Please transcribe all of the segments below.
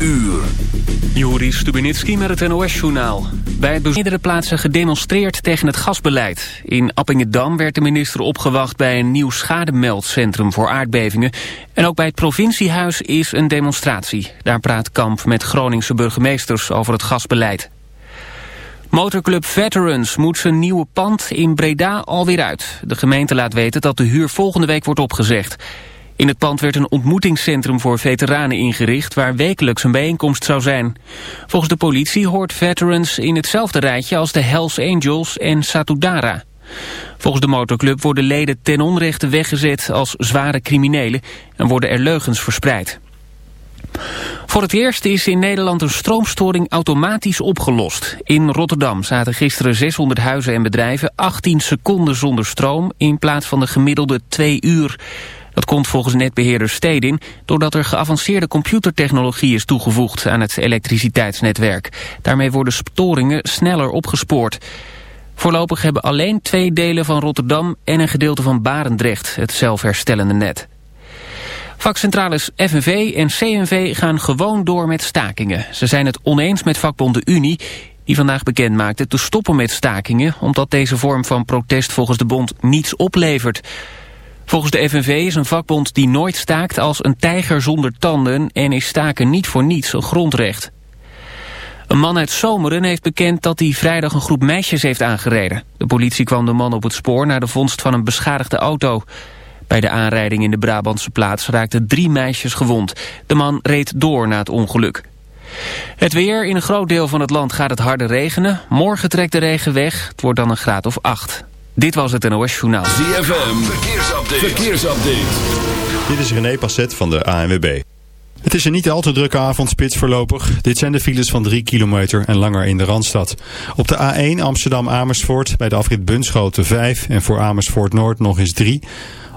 Uur. Juri Stubenitski met het NOS-journaal. Bij meerdere plaatsen gedemonstreerd tegen het gasbeleid. In Appingedam werd de minister opgewacht bij een nieuw schademeldcentrum voor aardbevingen. En ook bij het provinciehuis is een demonstratie. Daar praat Kamp met Groningse burgemeesters over het gasbeleid. Motorclub Veterans moet zijn nieuwe pand in Breda alweer uit. De gemeente laat weten dat de huur volgende week wordt opgezegd. In het pand werd een ontmoetingscentrum voor veteranen ingericht... waar wekelijks een bijeenkomst zou zijn. Volgens de politie hoort Veterans in hetzelfde rijtje... als de Hells Angels en Satudara. Volgens de motorclub worden leden ten onrechte weggezet als zware criminelen... en worden er leugens verspreid. Voor het eerst is in Nederland een stroomstoring automatisch opgelost. In Rotterdam zaten gisteren 600 huizen en bedrijven 18 seconden zonder stroom... in plaats van de gemiddelde 2 uur. Dat komt volgens netbeheerder Stedin doordat er geavanceerde computertechnologie is toegevoegd aan het elektriciteitsnetwerk. Daarmee worden storingen sneller opgespoord. Voorlopig hebben alleen twee delen van Rotterdam en een gedeelte van Barendrecht het zelfherstellende net. Vakcentrales FNV en CNV gaan gewoon door met stakingen. Ze zijn het oneens met vakbond de Unie, die vandaag bekend maakte te stoppen met stakingen... omdat deze vorm van protest volgens de bond niets oplevert. Volgens de FNV is een vakbond die nooit staakt als een tijger zonder tanden... en is staken niet voor niets een grondrecht. Een man uit Zomeren heeft bekend dat hij vrijdag een groep meisjes heeft aangereden. De politie kwam de man op het spoor naar de vondst van een beschadigde auto. Bij de aanrijding in de Brabantse plaats raakten drie meisjes gewond. De man reed door na het ongeluk. Het weer. In een groot deel van het land gaat het harde regenen. Morgen trekt de regen weg. Het wordt dan een graad of acht. Dit was het NOS Journaal. ZFM, verkeersupdate. verkeersupdate. Dit is René Passet van de ANWB. Het is een niet al te drukke avondspits voorlopig. Dit zijn de files van 3 kilometer en langer in de Randstad. Op de A1 Amsterdam-Amersfoort bij de afrit Bunschoten 5 en voor Amersfoort Noord nog eens 3.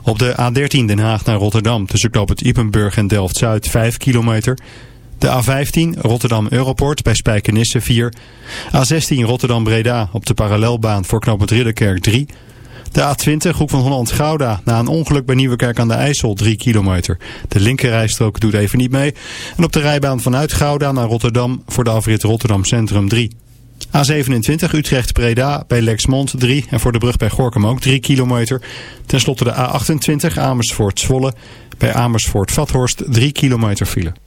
Op de A13 Den Haag naar Rotterdam tussen knoop het Ippenburg en Delft-Zuid 5 kilometer... De A15 Rotterdam-Europort bij Spijkenisse 4. A16 Rotterdam-Breda op de parallelbaan voor knooppunt Ridderkerk 3. De A20 Hoek van Holland-Gouda na een ongeluk bij Nieuwekerk aan de IJssel 3 kilometer. De linkerrijstrook doet even niet mee. En op de rijbaan vanuit Gouda naar Rotterdam voor de afrit Rotterdam Centrum 3. A27 Utrecht-Breda bij Lexmond 3 en voor de brug bij Gorkum ook 3 kilometer. Ten slotte de A28 Amersfoort-Zwolle bij Amersfoort-Vathorst 3 kilometer file.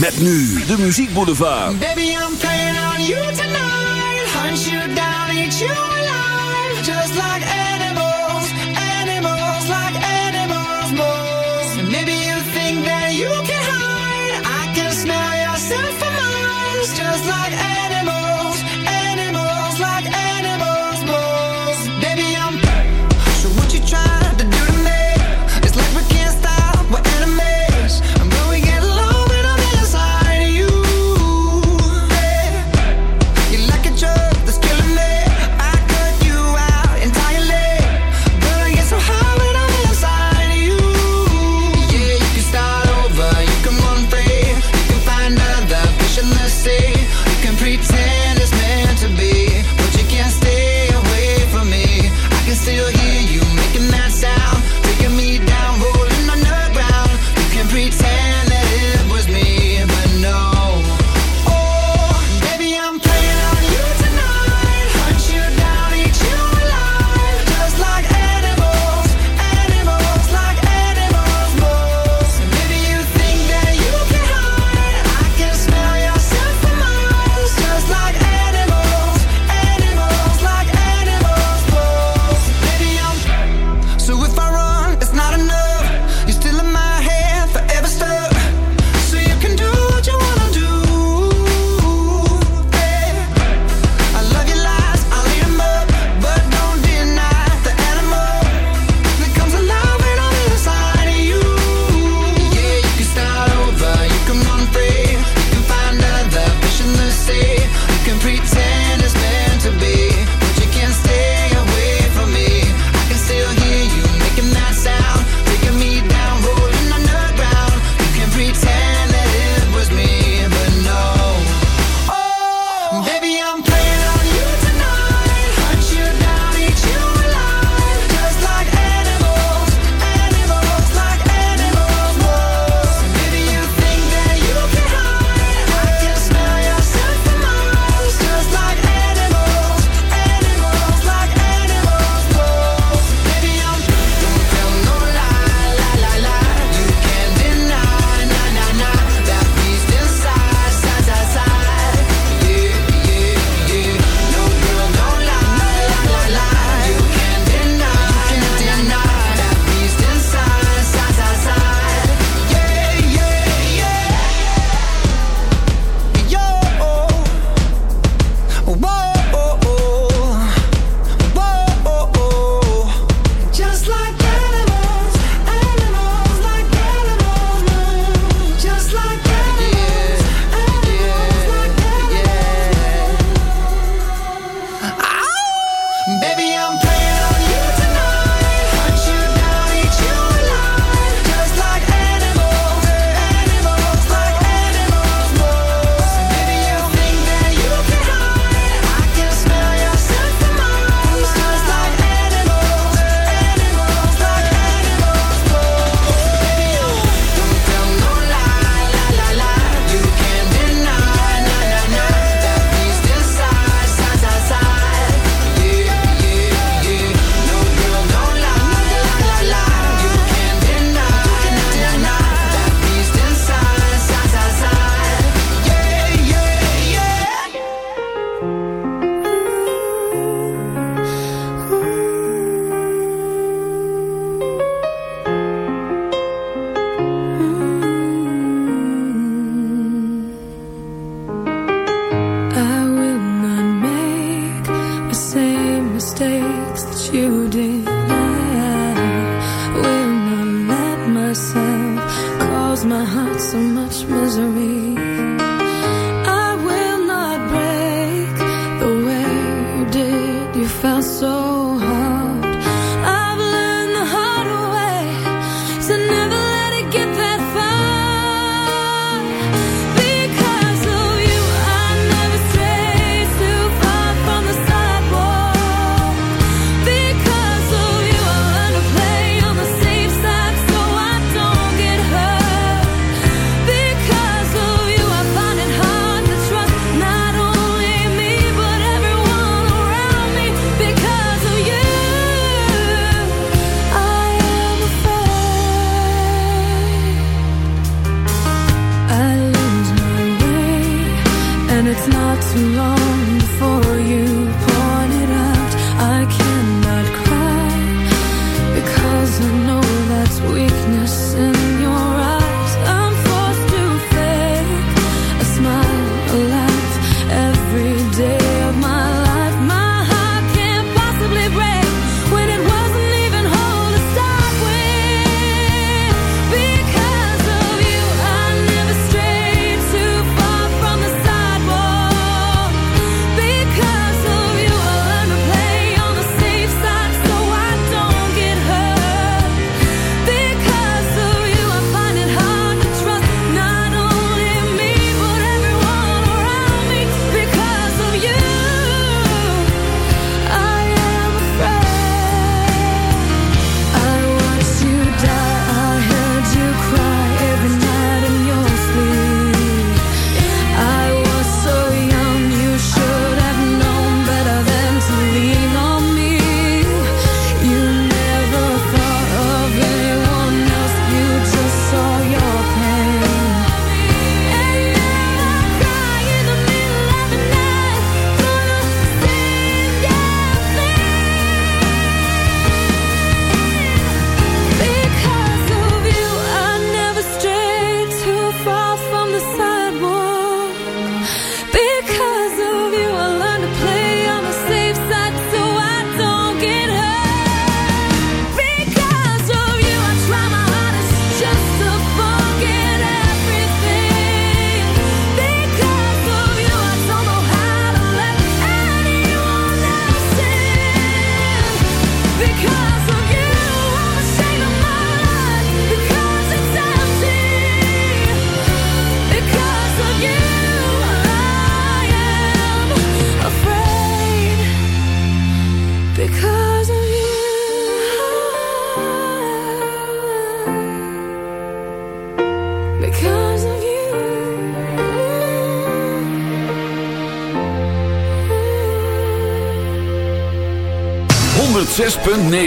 Met nu de muziekboulevard. Baby, I'm playing on you tonight. Hunt you down, eat you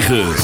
9.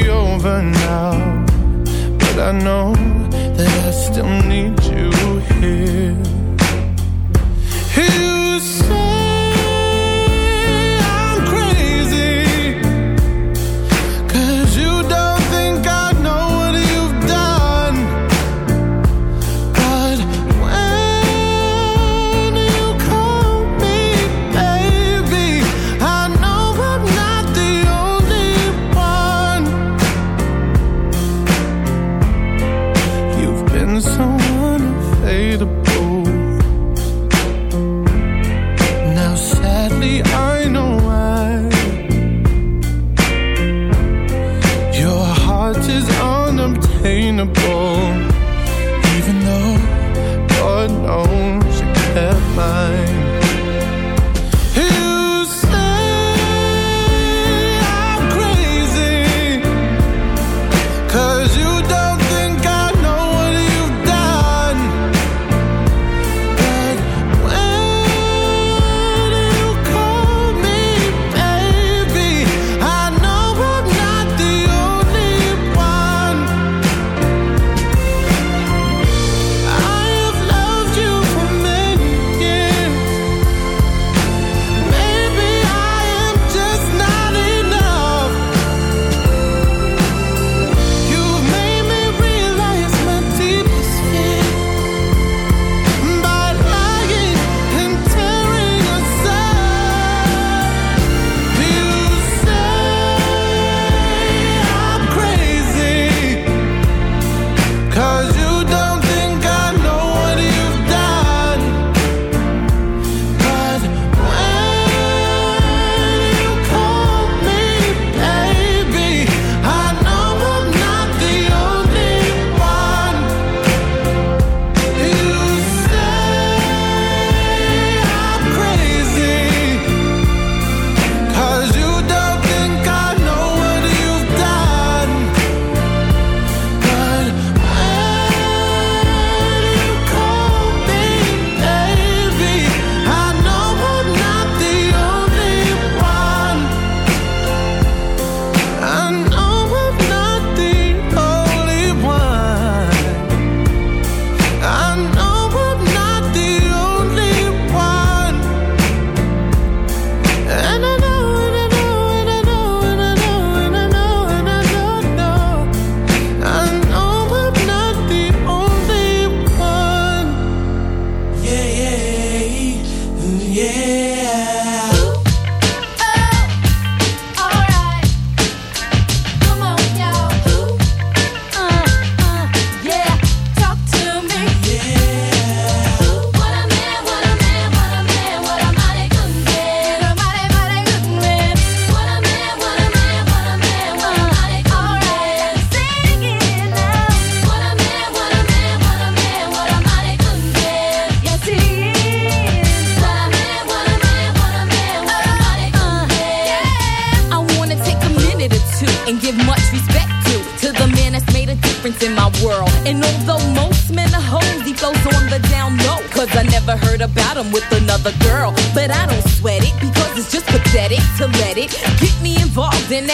over now, but I know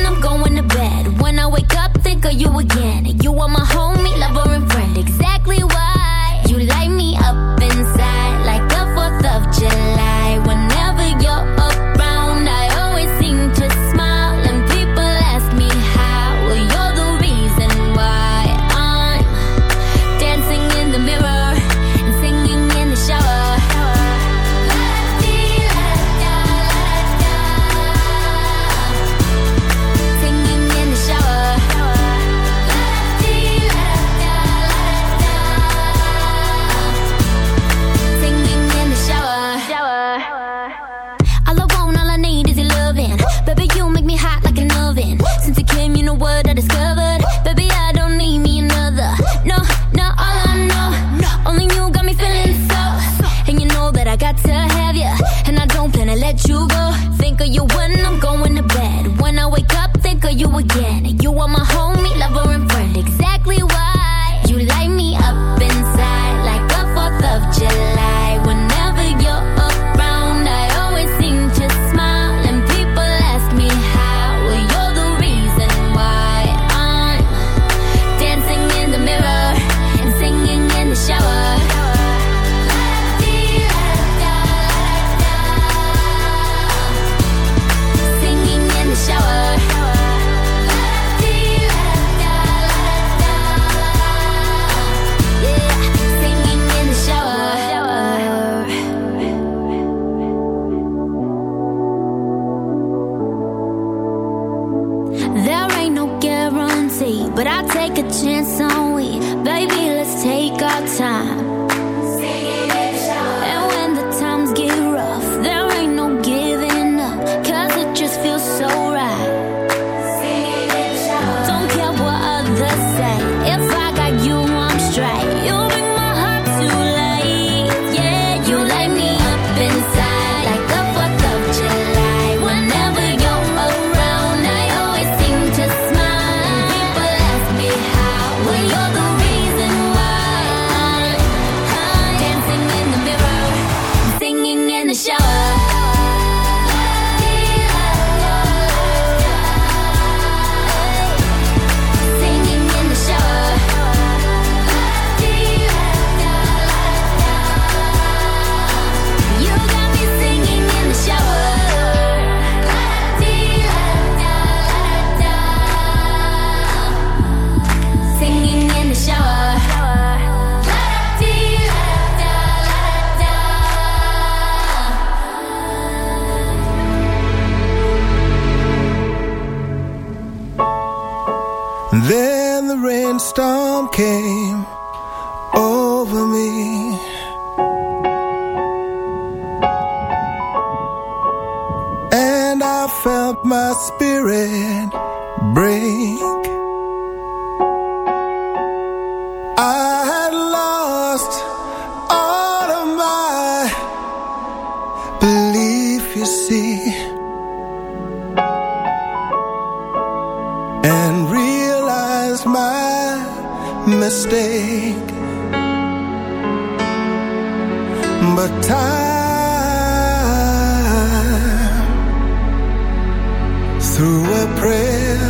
then I'm going to bed. When I wake up, think of you again. You are my homie, lover, and friend. Exactly what well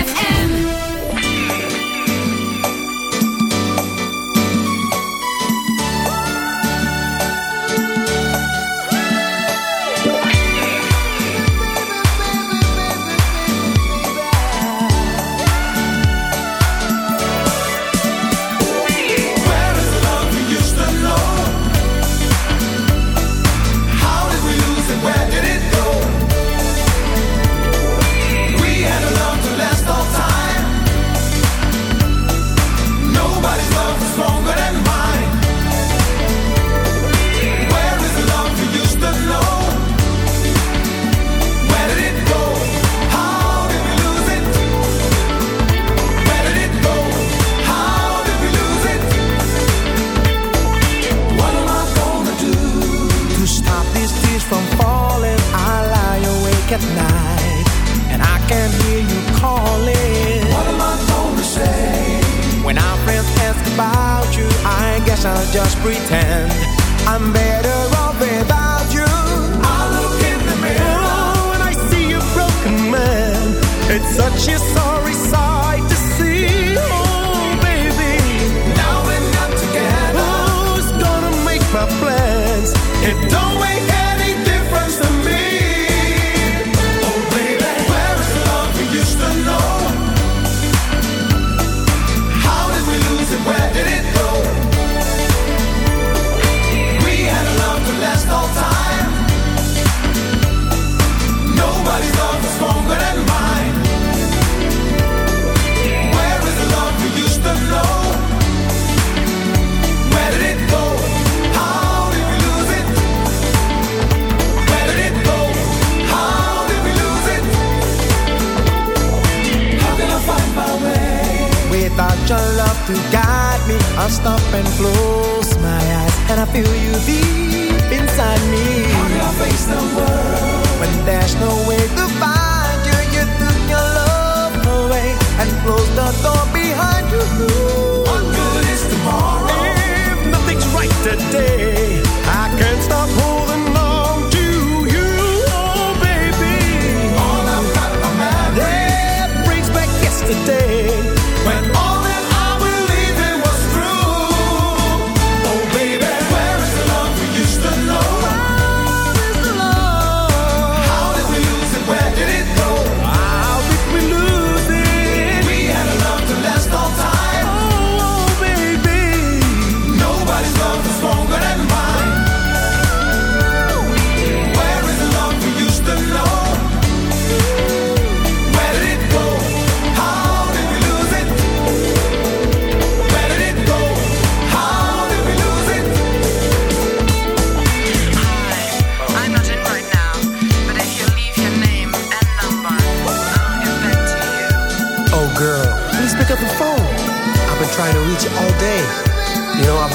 no way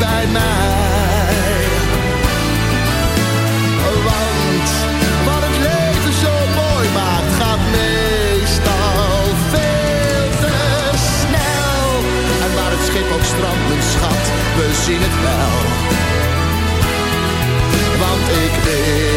bij mij. Want wat het leven zo mooi maakt, gaat meestal veel te snel. En waar het schip ook strandt, mijn schat, we zien het wel. Want ik wil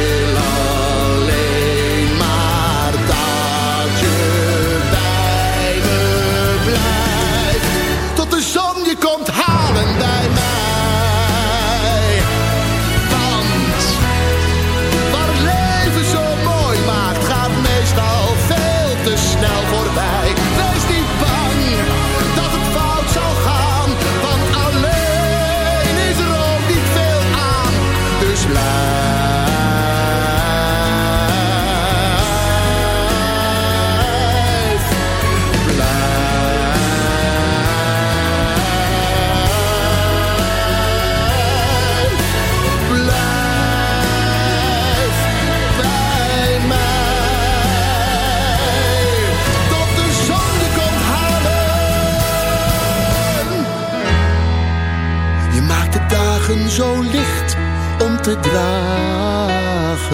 te dragen.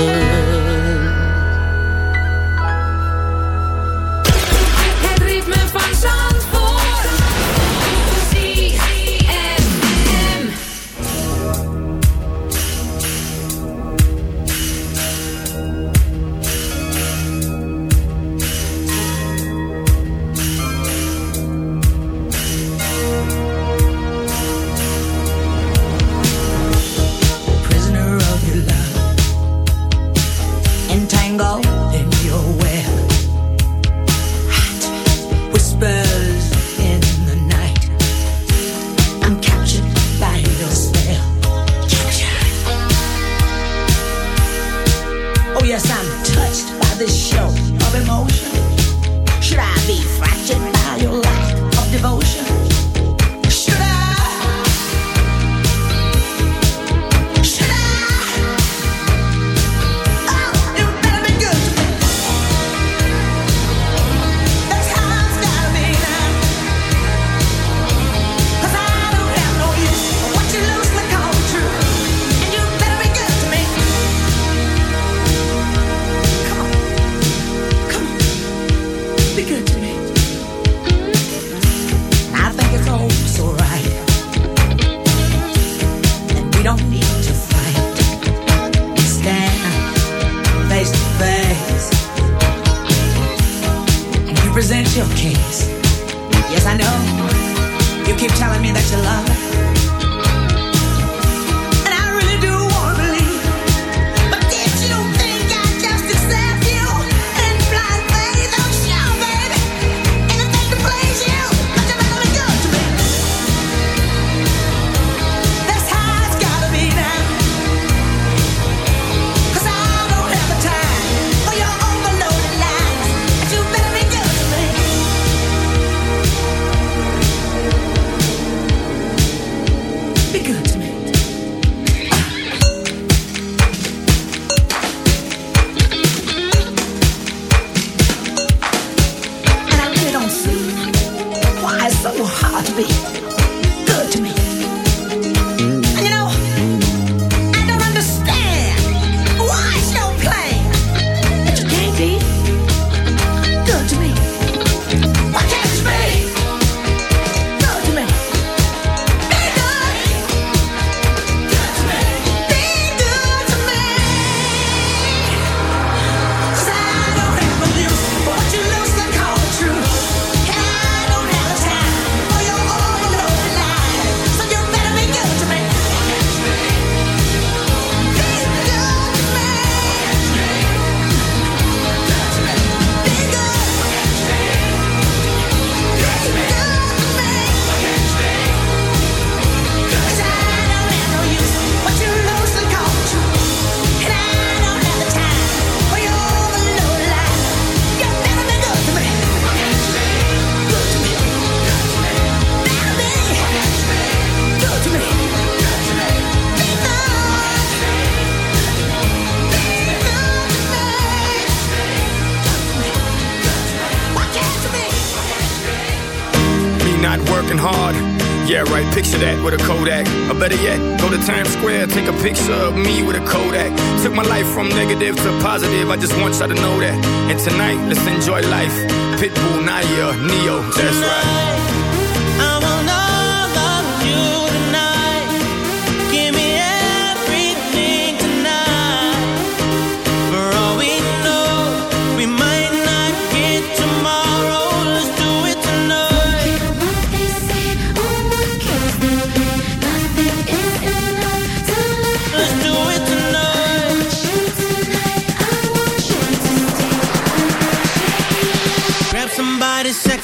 just want y'all to know that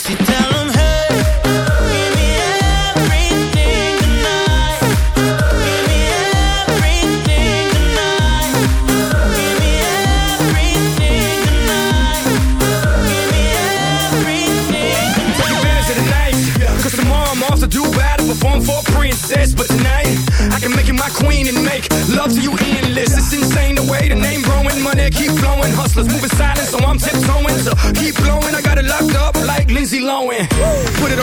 시